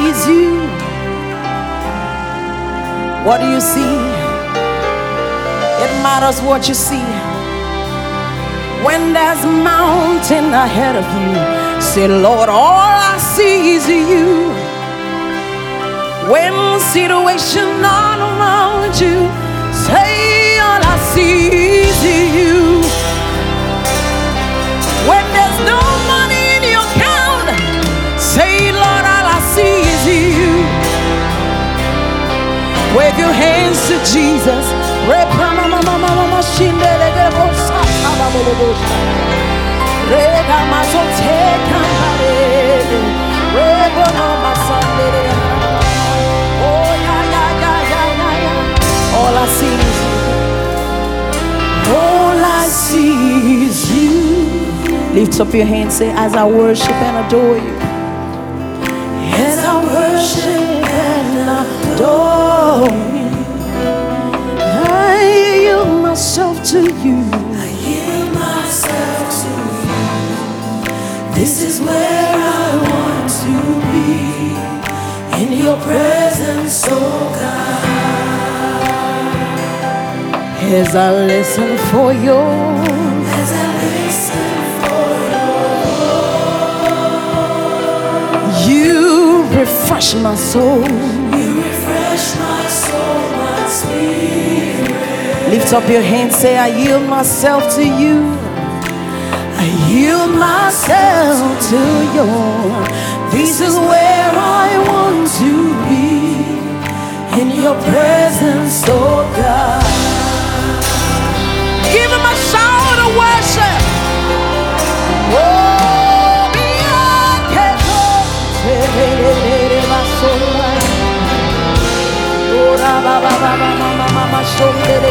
sees you. What do you see? It matters what you see. When there's a mountain ahead of you, say, Lord, all I see is you. When situation all around you Jesus. All I see is you. All I see is you. Lift up your hands, say, as I worship and adore you. As I worship and adore to you. I yield myself to you. This is where I want to be. In your presence, oh God. As I listen for your As I listen for you you refresh my soul. you, refresh my soul. Lift up your hands, say, I yield myself to you. I yield myself to you. This is where I want to be. In your presence, oh God. Give him a shout of worship. Oh, ba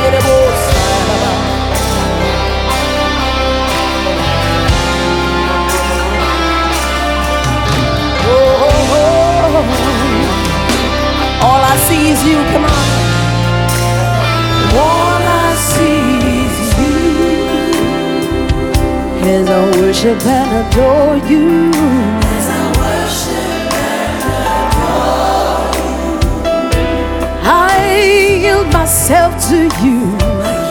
All I see is you, come on. All I see is you. As I worship and adore you. As I worship I yield myself to you.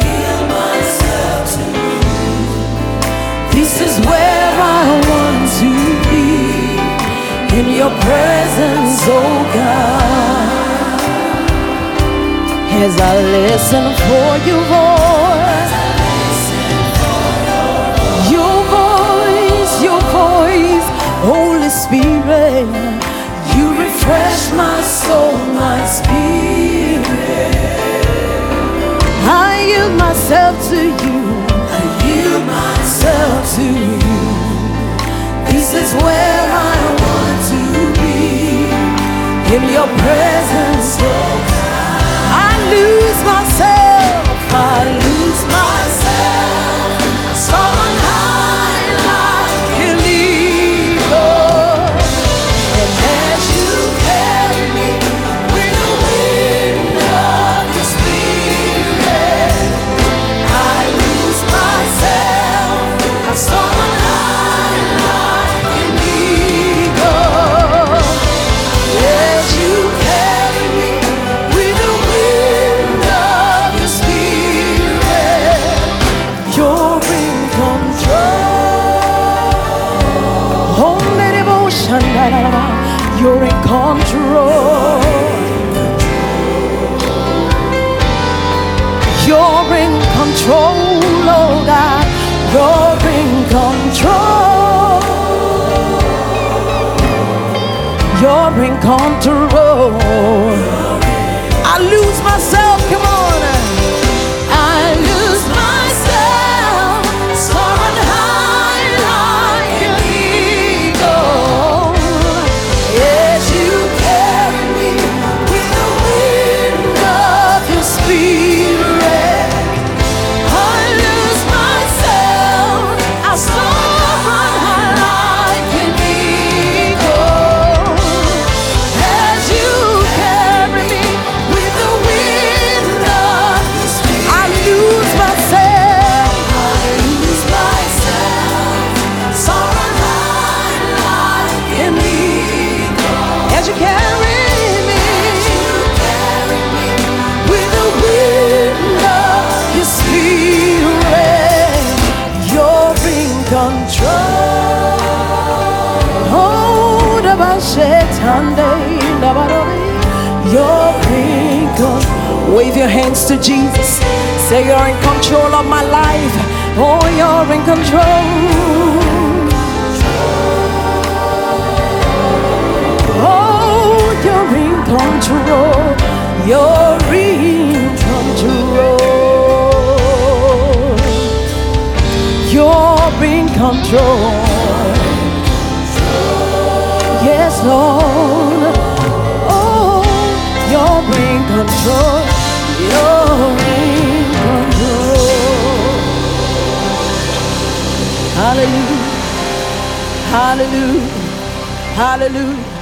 yield myself to This is where I want to be. In your presence, oh God. As I listen for your voice. Your voice, your voice, Holy Spirit. You refresh my soul, my spirit. I yield myself to you. I yield myself to you. This is where I want to be. In your presence, lose you're in control. You're in control, oh God. You're in control. You're in control. I lose myself, come on. In control. Wave your hands to Jesus. Say you're in control of my life. Oh, you're in control. Oh, you're in control. You're in control. You're in control. Yes, Lord. Control. You're in control. Hallelujah. Hallelujah. Hallelujah.